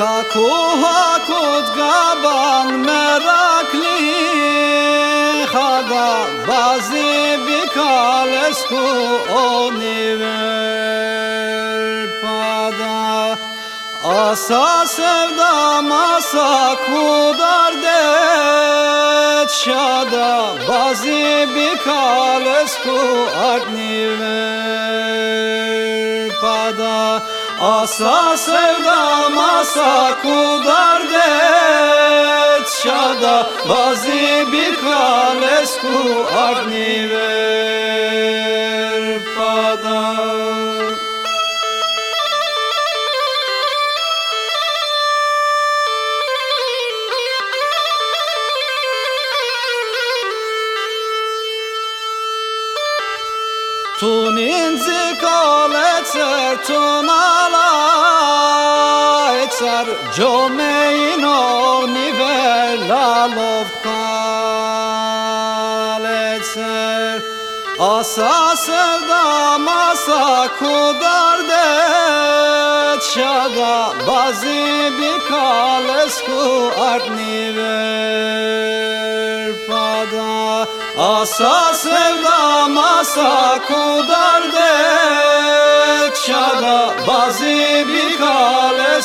Kako hakut gaban merakli Hada bazi bikalesku oniver pada. Asa sevda masa kudar det Şada bazi bikalesku artniver pada Asa sevda masa kudar det Şada bazi bikalesku artniver pada. Tunin zikaletser etser Jomein ogni velalov kaletser Asa sevda masa kudar det. Şada bazi bir kalesku artniver pada. Asa sevda masa kudar det. Şada bazi bir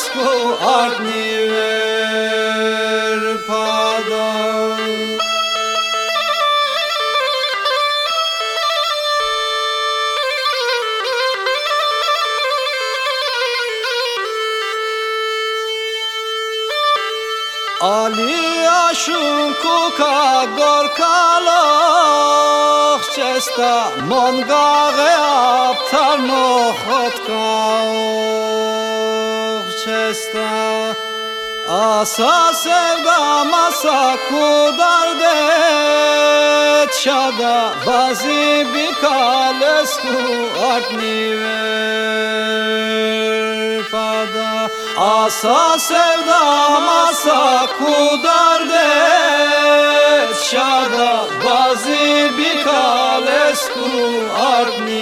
kalesku artniver pada Ali aşun kuka gorkaloch Chesta mongage aptar nochot Chesta Asa sevda masa kudar det Şada bazi bir kalesku artniver pada Asa sevda masa kudar det Şada bazi bir kalesku artniver